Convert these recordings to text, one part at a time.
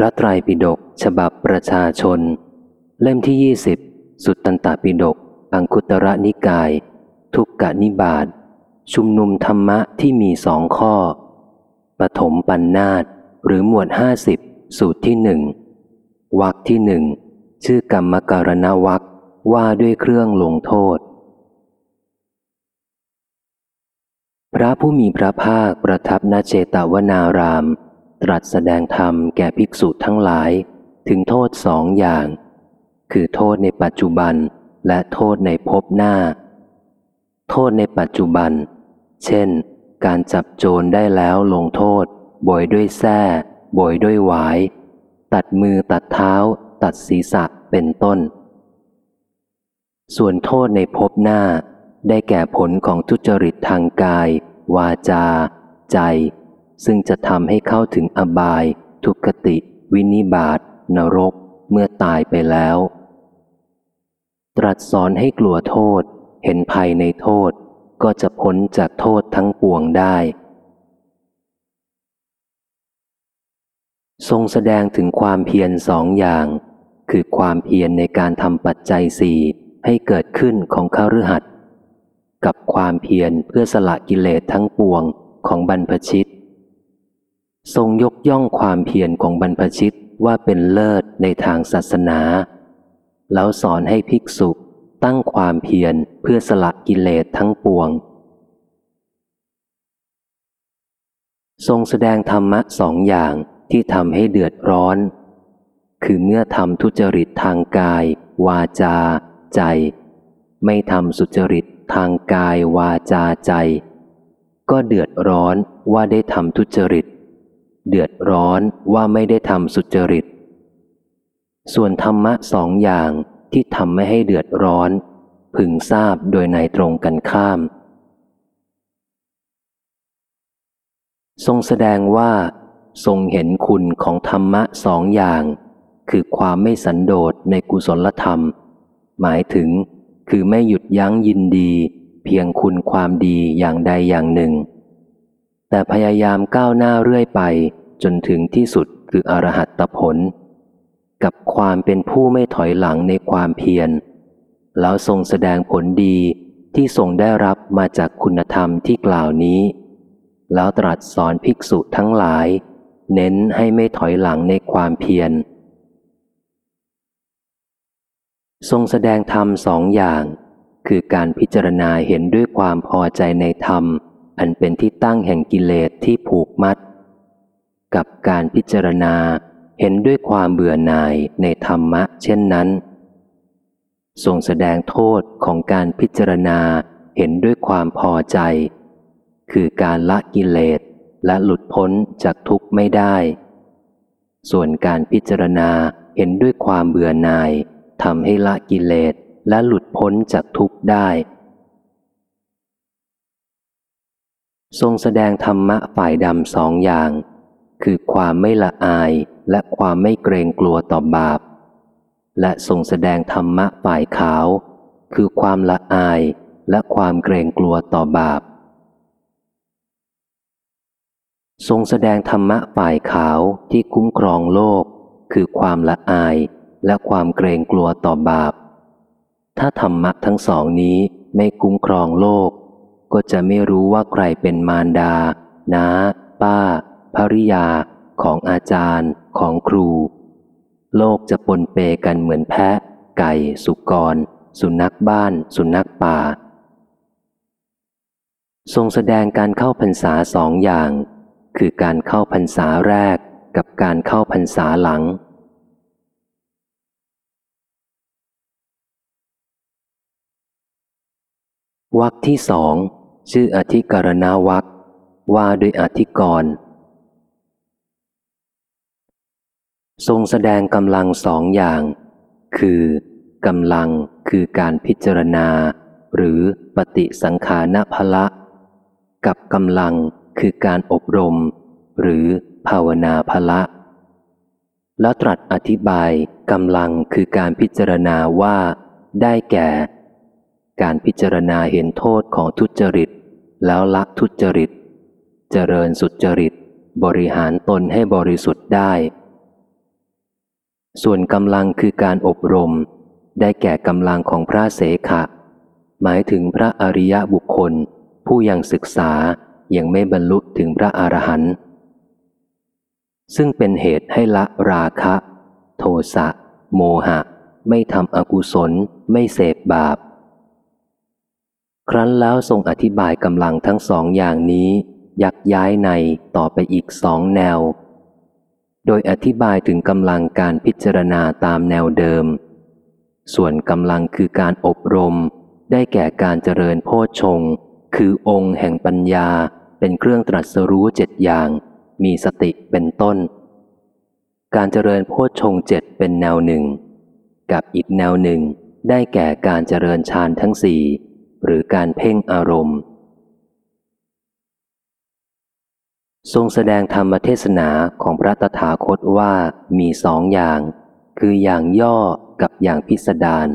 ระไตรปิฎกฉบับประชาชน เล่มที่ยี่สิบสุตตันตปิฎกอังคุตระนิกาย ทุกกะนิบาตชุมนุมธรรมะที่มีสองข้อ ปฐมปัญนนาตหรือหมวดห้าสิบสูตรที่หนึ่งวักที่หนึ่งชื่อกรรมการณวักว่าด้วยเครื่องลงโทษ พระผู้มีพระภาคประทับณเจตวนาราม ตรัสแสดงธรรมแก่ภิกษุทั้งหลาย ถึงโทษสองอย่าง คือโทษในปัจจุบันและโทษในภพหน้า โทษในปัจจุบัน เช่น การจับโจรได้แล้วลงโทษ บ่อยด้วยแส้บ่อยด้วยหวาย ตัดมือตัดเท้า ตัดศีรษะเป็นต้น ส่วนโทษในภพหน้า ได้แก่ผลของทุจริตทางกาย วาจา ใจ ซึ่งจะทำให้เข้าถึงอบาย ทุกติ วินิบาตนรก เมื่อตายไปแล้ว ตรัสสอนให้กลัวโทษ เห็นภัยในโทษ ก็จะพ้นจากโทษทั้งปวงได้ ทรงแสดงถึงความเพียรสองอย่าง คือความเพียรในการทำปัจจัยสี่ให้เกิดขึ้นของข้ารือหัดกับความเพียรเพื่อสละกิเลสทั้งปวงของบรรพชิต ทรงยกย่องความเพียรของบรรพชิตว่าเป็นเลิศในทางศาสนา แล้วสอนให้ภิกษุตั้งความเพียรเพื่อสละกิเลสทั้งปวง ทรงแสดงธรรมะสองอย่างที่ทำให้เดือดร้อน คือเมื่อทำทุจริตทางกาย วาจา ใจ ไม่ทำสุจริตทางกายวาจาใจ ก็เดือดร้อนว่าได้ทำทุจริต เดือดร้อนว่าไม่ได้ทำสุจริต ส่วนธรรมะสองอย่างที่ทำไม่ให้เดือดร้อน พึงทราบโดยในตรงกันข้าม ทรงแสดงว่า ทรงเห็นคุณของธรรมะสองอย่าง คือความไม่สันโดษในกุศลธรรม หมายถึงคือไม่หยุดยั้งยินดี เพียงคุณความดีอย่างใดอย่างหนึ่ง แต่พยายามก้าวหน้าเรื่อยไป จนถึงที่สุดคืออรหัตผล กับความเป็นผู้ไม่ถอยหลังในความเพียร แล้วทรงแสดงผลดีที่ทรงได้รับมาจากคุณธรรมที่กล่าวนี้ แล้วตรัสสอนภิกษุทั้งหลาย เน้นให้ไม่ถอยหลังในความเพียร ทรงแสดงธรรมสองอย่าง คือการพิจารณาเห็นด้วยความพอใจในธรรม อันเป็นที่ตั้งแห่งกิเลสที่ผูกมัด กับการพิจารณาเห็นด้วยความเบื่อหน่ายในธรรมะ เช่นนั้นทรงแสดงโทษของการพิจารณาเห็นด้วยความพอใจ คือการละกิเลสและหลุดพ้นจากทุกข์ไม่ได้ ส่วนการพิจารณาเห็นด้วยความเบื่อหน่ายทำให้ละกิเลสและหลุดพ้นจากทุกข์ได้ ทรงแสดงธรรมะฝ่ายดำสองอย่าง คือความไม่ละอายและความไม่เกรงกลัวต่อบาป และทรงแสดงธรรมะฝ่ายขาว คือความละอายและความเกรงกลัวต่อบาป ทรงแสดงธรรมะฝ่ายขาวที่คุ้มครองโลก คือความละอายและความเกรงกลัวต่อบาป ถ้าธรรมะทั้งสองนี้ไม่คุ้มครองโลก ก็จะไม่รู้ว่าใครเป็นมารดา น้า ป้า ภริยา ของอาจารย์ ของครู โลกจะปนเปกันเหมือนแพะ ไก่ สุกร สุนัขบ้าน สุนัขป่า ทรงแสดงการเข้าพรรษาสองอย่าง คือการเข้าพรรษาแรกกับการเข้าพรรษาหลังวักที่สอง ชื่ออธิกรณาวักว่าด้วยอธิกร ทรงแสดงกำลังสองอย่าง คือกำลังคือการพิจารณา หรือปฏิสังขารพละ กับกำลังคือการอบรม หรือภาวนาพละ แล้วตรัสอธิบายกำลังคือการพิจารณาว่า ได้แก่ การพิจารณาเห็นโทษของทุจริต แล้วละทุจริต เจริญสุจริต บริหารตนให้บริสุทธิ์ได้ ส่วนกำลังคือการอบรม ได้แก่กำลังของพระเสขะ หมายถึงพระอริยบุคคล ผู้ยังศึกษายังไม่บรรลุถึงพระอรหันต์ซึ่งเป็นเหตุให้ละราคะ โทสะ โมหะ ไม่ทำอกุศล ไม่เสพบาป ครั้นแล้วทรงอธิบายกำลังทั้งสองอย่างนี้ ยักย้ายในต่อไปอีกสองแนว โดยอธิบายถึงกำลังการพิจารณาตามแนวเดิม ส่วนกำลังคือการอบรม ได้แก่การเจริญโพชฌงคือองค์แห่งปัญญาเป็นเครื่องตรัสรู้เจ็ดอย่าง มีสติเป็นต้น การเจริญโพชฌงเจ็ดเป็นแนวหนึ่ง กับอีกแนวหนึ่ง ได้แก่การเจริญฌานทั้งสี่ หรือการเพ่งอารมณ์ ทรงแสดงธรรมเทศนาของพระตถาคตว่ามีสองอย่าง คืออย่างย่อกับอย่างพิสดาร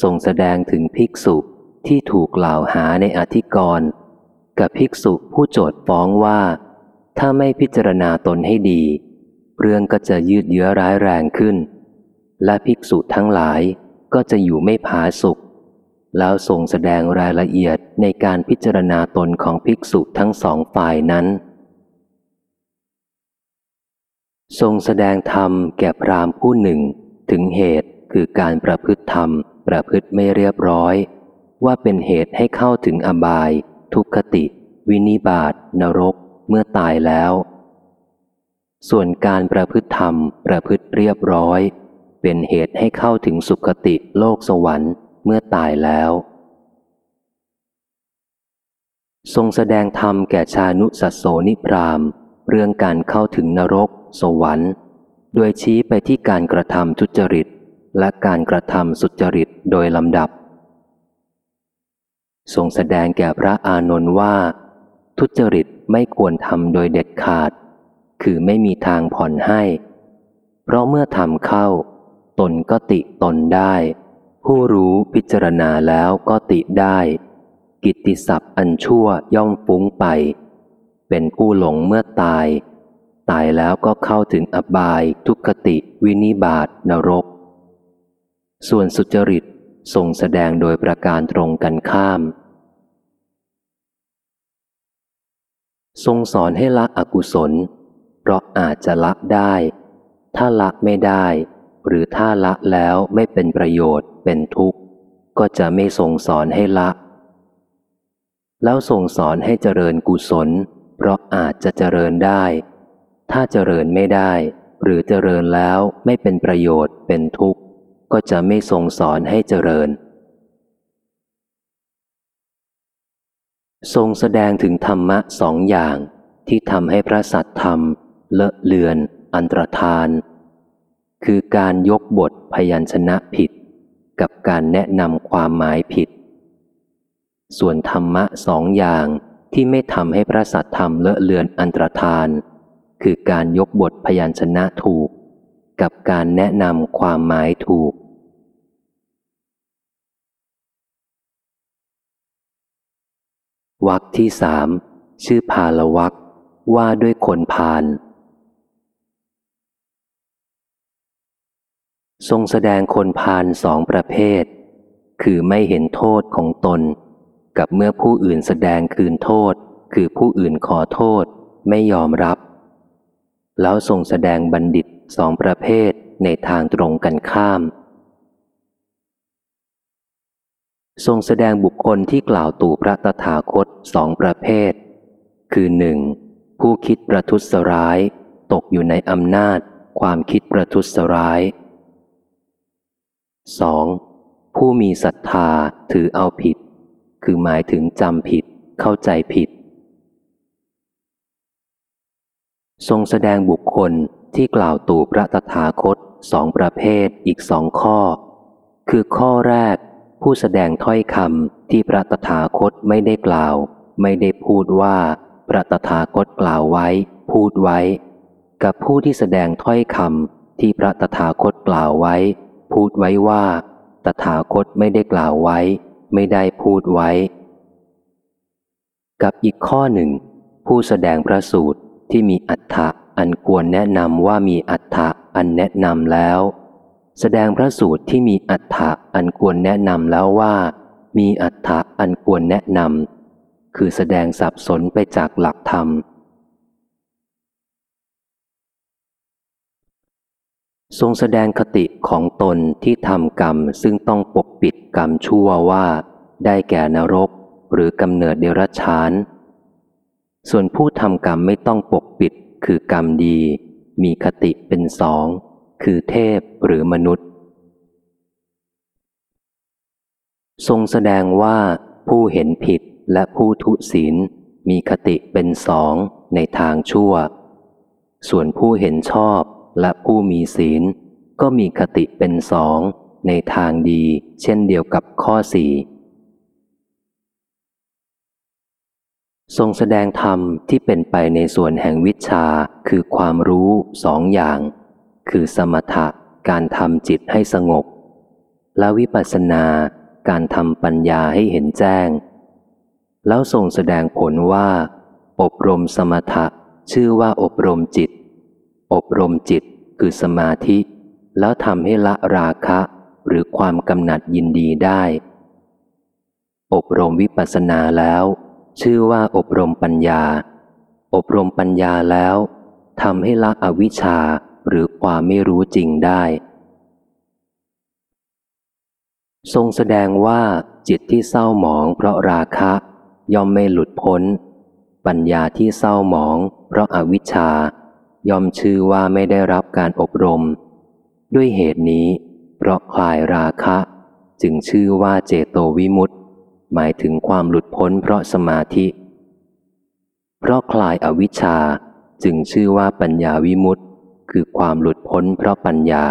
ทรงแสดงถึงภิกษุที่ถูกกล่าวหาในอธิกรณ์กับภิกษุผู้โจทฟ้องว่า ถ้าไม่พิจารณาตนให้ดี เรื่องก็จะยืดเยื้อร้ายแรงขึ้น และภิกษุทั้งหลายก็จะอยู่ไม่ผาสุข แล้วทรงแสดงรายละเอียดในการพิจารณาตนของภิกษุทั้งสองฝ่ายนั้น ทรงแสดงธรรมแก่พรามผู้หนึ่ง ถึงเหตุคือการประพฤติธรรม ประพฤติไม่เรียบร้อย ว่าเป็นเหตุให้เข้าถึงอบาย ทุกขติ วินิบาตนรก เมื่อตายแล้ว ส่วนการประพฤติธรรม ประพฤติเรียบร้อย เป็นเหตุให้เข้าถึงสุคติโลกสวรรค์ เมื่อตายแล้ว ทรงแสดงธรรมแก่ชานุสัสโสนิพรามเรื่องการเข้าถึงนรก สวรรค์โดยชี้ไปที่การกระทำทุจริต และการกระทำสุจริตโดยลำดับ ทรงแสดงแก่พระอานนท์ว่า ทุจริตไม่ควรทำโดยเด็ดขาด คือไม่มีทางผ่อนให้ เพราะเมื่อทำเข้า ตนก็ติตนได้ ผู้รู้พิจารณาแล้วก็ติได้ กิตติศัพท์อันชั่วย่อมฟุ้งไป เป็นผู้หลงเมื่อตาย ตายแล้วก็เข้าถึงอบายทุกขติวินิบาตนรก ส่วนสุจริตทรงแสดงโดยประการตรงกันข้าม ทรงสอนให้ละอกุศล เพราะอาจจะละได้ ถ้าละไม่ได้ หรือถ้าละแล้วไม่เป็นประโยชน์เป็นทุกข์ ก็จะไม่ทรงสอนให้ละ แล้วทรงสอนให้เจริญกุศล เพราะอาจจะเจริญได้ ถ้าเจริญไม่ได้ หรือเจริญแล้วไม่เป็นประโยชน์เป็นทุกข์ ก็จะไม่ทรงสอนให้เจริญ ทรงแสดงถึงธรรมะสองอย่างที่ทำให้พระสัตธรรม เลอะเลือน อันตรธาน คือการยกบทพยัญชนะผิด กับการแนะนำความหมายผิด ส่วนธรรมะสองอย่างที่ไม่ทำให้พระสัตธรรมเลอะเลือนอันตรธาน คือการยกบทพยัญชนะถูก กับการแนะนำความหมายถูก วักที่สามชื่อพาลวักว่าด้วยคนพาล ทรงแสดงคนพาลสองประเภท คือไม่เห็นโทษของตน กับเมื่อผู้อื่นแสดงคืนโทษ คือผู้อื่นขอโทษไม่ยอมรับ แล้วทรงแสดงบัณฑิตสองประเภทในทางตรงกันข้าม ทรงแสดงบุคคลที่กล่าวตู่พระตถาคตสองประเภท คือหนึ่งผู้คิดประทุษร้าย ตกอยู่ในอำนาจ ความคิดประทุษร้าย 2. ผู้มีศรัทธาถือเอาผิด คือหมายถึงจำผิด เข้าใจผิด ทรงแสดงบุคคลที่กล่าวตู่พระตถาคตสองประเภทอีกสองข้อ คือข้อแรก ผู้แสดงถ้อยคำที่พระตถาคตไม่ได้กล่าว ไม่ได้พูดว่า พระตถาคตกล่าวไว้ พูดไว้ กับผู้ที่แสดงถ้อยคำที่พระตถาคตกล่าวไว้ พูดไว้ว่า ตถาคตไม่ได้กล่าวไว้ ไม่ได้พูดไว้ กับอีกข้อหนึ่ง ผู้แสดงพระสูตรที่มีอัฏฐะอันควรแนะนำว่ามีอัฏฐะอันแนะนำแล้ว แสดงพระสูตรที่มีอัฏฐะอันควรแนะนำแล้วว่า มีอัฏฐะอันควรแนะนำคือแสดงสับสนไปจากหลักธรรม ทรงแสดงคติของตนที่ทำกรรมซึ่งต้องปกปิดกรรมชั่วว่า ได้แก่นรกหรือกำเนิดเดรัจฉาน ส่วนผู้ทำกรรมไม่ต้องปกปิดคือกรรมดี มีคติเป็นสอง คือเทพหรือมนุษย์ ทรงแสดงว่าผู้เห็นผิดและผู้ทุศีลมีคติเป็นสองในทางชั่ว ส่วนผู้เห็นชอบ และผู้มีศีล ก็มีคติเป็นสองในทางดีเช่นเดียวกับข้อสี่ทรงแสดงธรรมที่เป็นไปในส่วนแห่งวิชาคือความรู้สองอย่าง คือสมถะการทำจิตให้สงบ และวิปัสสนาการทำปัญญาให้เห็นแจ้ง แล้วทรงแสดงผลว่า อบรมสมถะชื่อว่าอบรมจิต อบรมจิตคือสมาธิ แล้วทำให้ละราคะหรือความกำหนัดยินดีได้ อบรมวิปัสสนาแล้ว ชื่อว่าอบรมปัญญา อบรมปัญญาแล้วทำให้ละอวิชชาหรือความไม่รู้จริงได้ ทรงแสดงว่าจิตที่เศร้าหมองเพราะราคะ ย่อมไม่หลุดพ้น ปัญญาที่เศร้าหมองเพราะอาวิชชา ย่อมชื่อว่าไม่ได้รับการอบรม ด้วยเหตุนี้ เพราะคลายราคะ จึงชื่อว่าเจโตวิมุตติหมายถึงความหลุดพ้นเพราะสมาธิ เพราะคลายอวิชชาจึงชื่อว่าปัญญาวิมุตติคือความหลุดพ้นเพราะปัญญา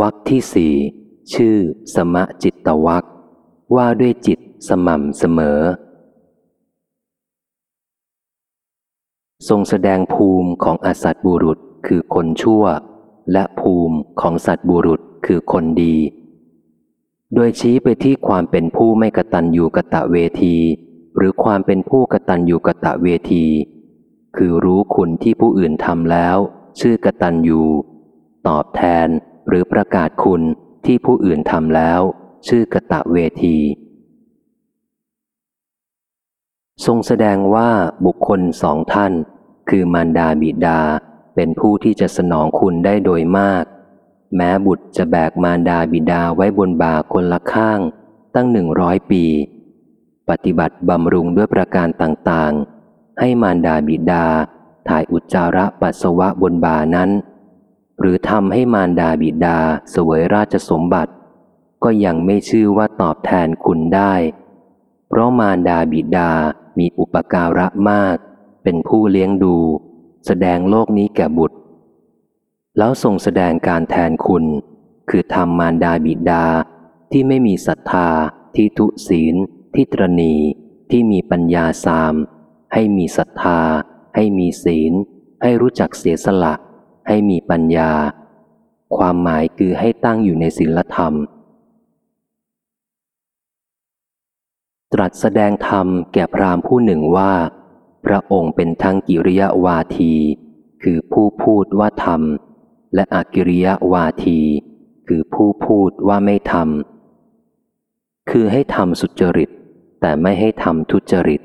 วักที่สี่ชื่อ สมะจิตตวัก ว่าด้วยจิตสม่ำเสมอ ทรงแสดงภูมิของอสัตบุรุษคือคนชั่ว และภูมิของสัตบุรุษคือคนดี โดยชี้ไปที่ความเป็นผู้ไม่กตัญญูกะตะเวที หรือความเป็นผู้กตัญญูกะตะเวที คือรู้คุณที่ผู้อื่นทำแล้ว ชื่อกตัญญูตอบแทนหรือประกาศคุณที่ผู้อื่นทำแล้ว ชื่อกะตะเวที ทรงแสดงว่าบุคคลสองท่าน คือมารดาบิดาเป็นผู้ที่จะสนองคุณได้โดยมาก แม้บุตรจะแบกมารดาบิดาไว้บนบ่าคนละข้าง ตั้งหนึ่งร้อยปี ปฏิบัติบำรุงด้วยประการต่างๆ ให้มารดาบิดาถ่ายอุจจาระปัสสาวะบนบ่านั้น หรือทำให้มารดาบิดาเสวยราชสมบัติ ก็ยังไม่ชื่อว่าตอบแทนคุณได้ เพราะมารดาบิดามีอุปการะมาก เป็นผู้เลี้ยงดู แสดงโลกนี้แก่บุตร แล้วทรงแสดงการแทนคุณ คือทำมารดาบิดาที่ไม่มีศรัทธา ที่ทุศีล ที่ตรณีที่มีปัญญาสาม ให้มีศรัทธา ให้มีศีล ให้รู้จักเสียสละ ให้มีปัญญา ความหมายคือให้ตั้งอยู่ในศีลธรรม ตรัสแสดงธรรมแก่พรามผู้หนึ่งว่า พระองค์เป็นทั้งกิริยวาที คือผู้พูดว่าทำและอากิริยวาที คือผู้พูดว่าไม่ทำคือให้ทำสุจริต แต่ไม่ให้ทำทุจริต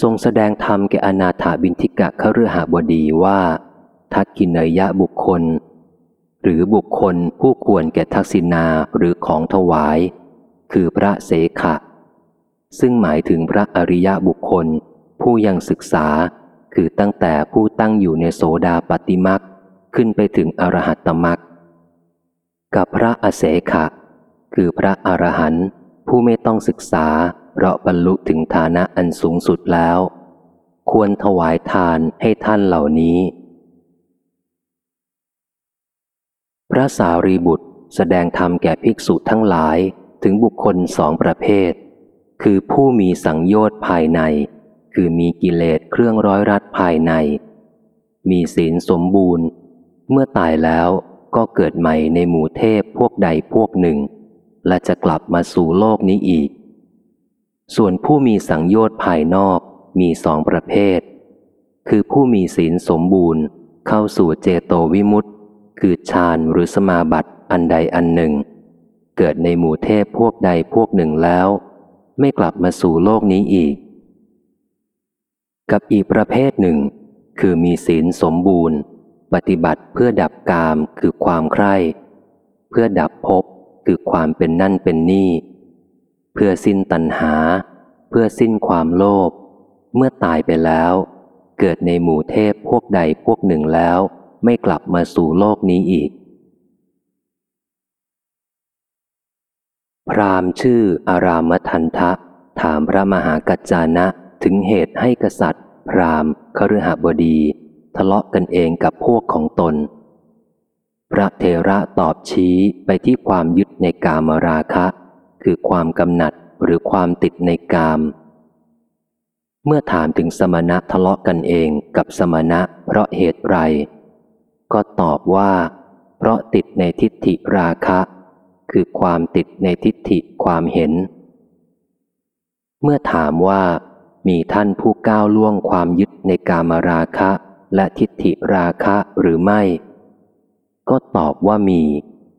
ทรงแสดงธรรมแก่อนาถาบินทิกะขรือหาบดีว่า ทักกินเนยะบุคคล หรือบุคคลผู้ควรแก่ทักษิณาหรือของถวาย คือพระเสขะ ซึ่งหมายถึงพระอริยบุคคล ผู้ยังศึกษา คือตั้งแต่ผู้ตั้งอยู่ในโสดาปติมักขึ้นไปถึงอรหัตตมักกับพระอเสขะ คือพระอรหันต์ผู้ไม่ต้องศึกษา เพราะบรรลุถึงฐานะอันสูงสุดแล้ว ควรถวายทานให้ท่านเหล่านี้ พระสารีบุตรแสดงธรรมแก่ภิกษุทั้งหลายถึงบุคคลสองประเภท คือผู้มีสังโยชน์ภายใน คือมีกิเลสเครื่องร้อยรัดภายใน มีศีลสมบูรณ์ เมื่อตายแล้วก็เกิดใหม่ในหมู่เทพพวกใดพวกหนึ่ง และจะกลับมาสู่โลกนี้อีก ส่วนผู้มีสังโยชน์ภายนอกมีสองประเภท คือผู้มีศีลสมบูรณ์ เข้าสู่เจโตวิมุตต คือฌานหรือสมาบัติอันใดอันหนึ่ง เกิดในหมู่เทพพวกใดพวกหนึ่งแล้ว ไม่กลับมาสู่โลกนี้อีก กับอีกประเภทหนึ่ง คือมีศีลสมบูรณ์ ปฏิบัติเพื่อดับกามคือความใคร่ เพื่อดับภพคือความเป็นนั่นเป็นนี่ เพื่อสิ้นตัณหา เพื่อสิ้นความโลภเมื่อตายไปแล้ว เกิดในหมู่เทพพวกใดพวกหนึ่งแล้ว ไม่กลับมาสู่โลกนี้อีก พรามชื่ออารามทันทะ ถามพระมหากัจจานะถึงเหตุให้กษัตริย์ พรามคฤหบดี ทะเลาะกันเองกับพวกของตน พระเทระตอบชี้ไปที่ความยึดในกามราคะ คือความกำหนัดหรือความติดในกาม เมื่อถามถึงสมณะทะเลาะกันเองกับสมณะเพราะเหตุไร ก็ตอบว่า เพราะติดในทิฏฐิราคะ คือความติดในทิฏฐิความเห็น เมื่อถามว่า มีท่านผู้ก้าวล่วงความยึดในกามราคะและทิฏฐิราคะหรือไม่ ก็ตอบว่ามี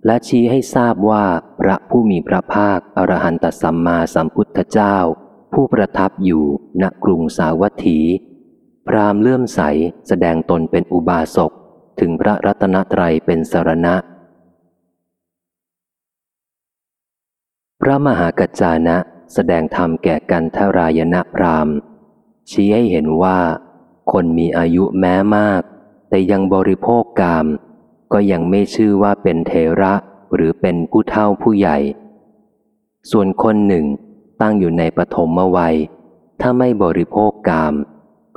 และชี้ให้ทราบว่าพระผู้มีพระภาคอรหันตสัมมาสัมพุทธเจ้า ผู้ประทับอยู่ณกรุงสาวัตถี พรามเลื่อมใสแสดงตนเป็นอุบาสก ถึงพระรัตนตรัยเป็นสารณะ พระมหากัจจานะแสดงธรรมแก่กันทรายณพรามชี้ให้เห็นว่า คนมีอายุแม้มาก แต่ยังบริโภคกาม ก็ยังไม่ชื่อว่าเป็นเทระหรือเป็นผู้เฒ่าผู้ใหญ่ ส่วนคนหนึ่งตั้งอยู่ในปฐมวัย ถ้าไม่บริโภคกาม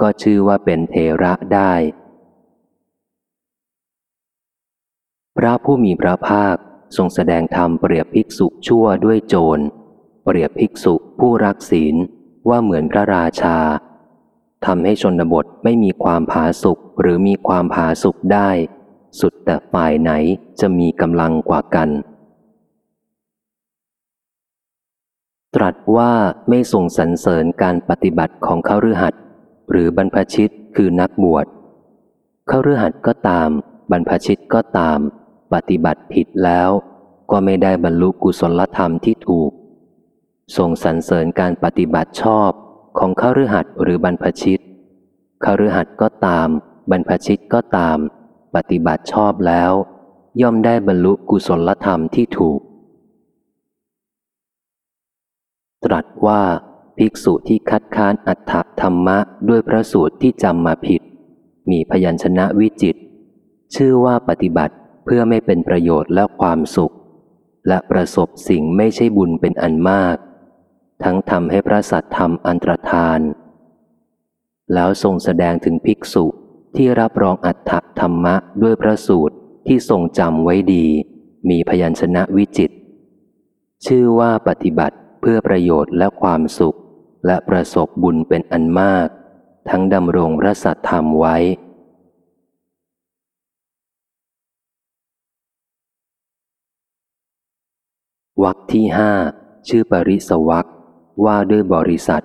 ก็ชื่อว่าเป็นเทระได้ พระผู้มีพระภาคทรงแสดงธรรมเปรียบภิกษุชั่วด้วยโจร เปรียบภิกษุผู้รักศีลว่าเหมือนพระราชาทำให้ชนบทไม่มีความผาสุกหรือมีความผาสุกได้ สุดแต่ฝ่ายไหนจะมีกำลังกว่ากัน ตรัสว่าไม่ทรงสรรเสริญการปฏิบัติของเขาฤหัสหรือบรรพชิตคือนักบวชเขาฤหัสก็ตาม บรรพชิตก็ตาม ปฏิบัติผิดแล้วก็ไม่ได้บรรลุกุศลธรรมที่ถูก ทรงสรรเสริญการปฏิบัติชอบของข้าฤหัสหรือบรรพชิตข้าฤหัสก็ตาม บรรพชิตก็ตาม ปฏิบัติชอบแล้ว ย่อมได้บรรลุกุศลธรรมที่ถูก ตรัสว่าภิกษุที่คัดค้านอัตถธรรมะด้วยพระสูตรที่จำมาผิด มีพยัญชนะวิจิต ชื่อว่าปฏิบัติ เพื่อไม่เป็นประโยชน์และความสุข และประสบสิ่งไม่ใช่บุญเป็นอันมาก ทั้งทำให้พระสัตธรรมอันตรธาน แล้วทรงแสดงถึงภิกษุที่รับรองอัตถธรรมะด้วยพระสูตรที่ทรงจำไว้ดี มีพยัญชนะวิจิต ชื่อว่าปฏิบัติเพื่อประโยชน์และความสุข และประสบบุญเป็นอันมาก ทั้งดำรงพระสัตธรรมไว้ วักที่ห้าชื่อปริสวักว่าด้วยบริษัท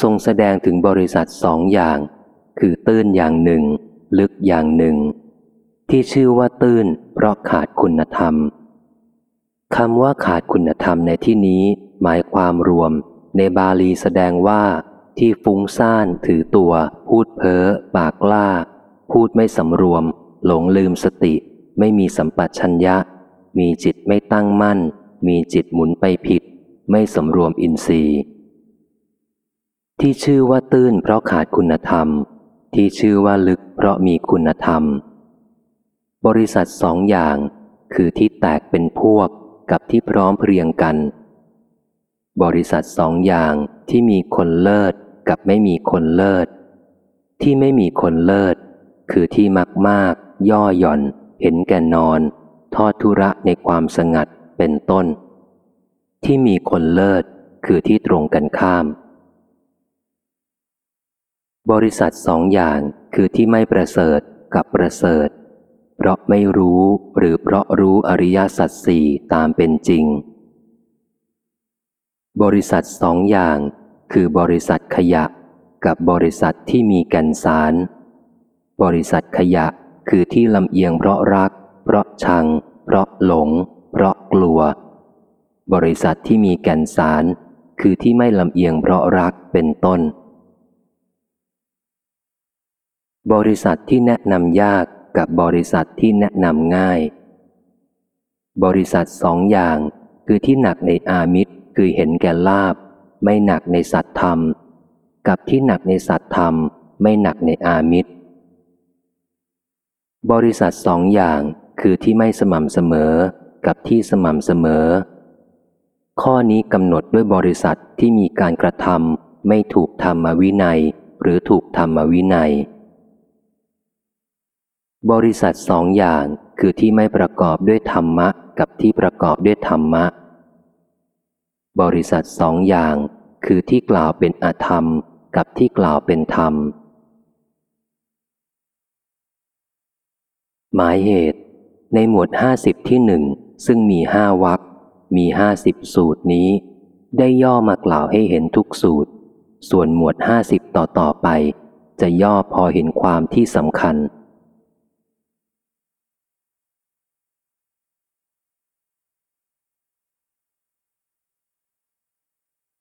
ทรงแสดงถึงบริษัทสองอย่าง คือตื้นอย่างหนึ่ง ลึกอย่างหนึ่ง ที่ชื่อว่าตื้น เพราะขาดคุณธรรมคำว่าขาดคุณธรรมในที่นี้หมายความรวม ในบาลีแสดงว่า ที่ฟุ้งซ่านถือตัว พูดเพ้อปากกล้า พูดไม่สำรวม หลงลืมสติ ไม่มีสัมปชัญญะ มีจิตไม่ตั้งมั่น มีจิตหมุนไปผิด ไม่สำรวมอินทรีย์ ที่ชื่อว่าตื้นเพราะขาดคุณธรรม ที่ชื่อว่าลึกเพราะมีคุณธรรม บริษัทสองอย่าง คือที่แตกเป็นพวกกับที่พร้อมเพรียงกัน บริษัทสองอย่างที่มีคนเลิศกับไม่มีคนเลิศ ที่ไม่มีคนเลิศ คือที่มักมากย่อหย่อน เห็นแก่นอน ทอดทุระในความสงัดเป็นต้น ที่มีคนเลิศคือที่ตรงกันข้าม บริษัทสองอย่างคือที่ไม่ประเสริฐกับประเสริฐ เพราะไม่รู้หรือเพราะรู้อริยสัจสี่ตามเป็นจริง บริษัทสองอย่างคือบริษัทขยะกับบริษัทที่มีแกันสาร บริษัทขยะ คือที่ลำเอียงเพราะรัก เพราะชัง เพราะหลง เพราะกลัว บริษัทที่มีแก่นสาร คือที่ไม่ลำเอียงเพราะรักเป็นต้น บริษัทที่แนะนำยากกับบริษัทที่แนะนำง่าย บริษัทสองอย่างคือที่หนักในอามิตรคือเห็นแก่ลาบ ไม่หนักในสัตธรรม กับที่หนักในสัตธรรม ไม่หนักในอามิตร บริษัทสองอย่างคือที่ไม่สม่ำเสมอกับที่สม่ำเสมอ ข้อนี้กำหนดด้วยบริษัทที่มีการกระทำไม่ถูกธรรมวินัย หรือถูกธรรมวินัย บริษัทสองอย่างคือที่ไม่ประกอบด้วยธรรมะ กับที่ประกอบด้วยธรรมะ บริษัทสองอย่างคือที่กล่าวเป็นอธรรม กับที่กล่าวเป็นธรรม หมายเหตุ ในหมวดห้าสิบที่หนึ่งซึ่งมีห้าวักมีห้าสิบสูตรนี้ ได้ย่อมากล่าวให้เห็นทุกสูตร ส่วนหมวดห้าสิบต่อต่อไป จะย่อพอเห็นความที่สำคัญ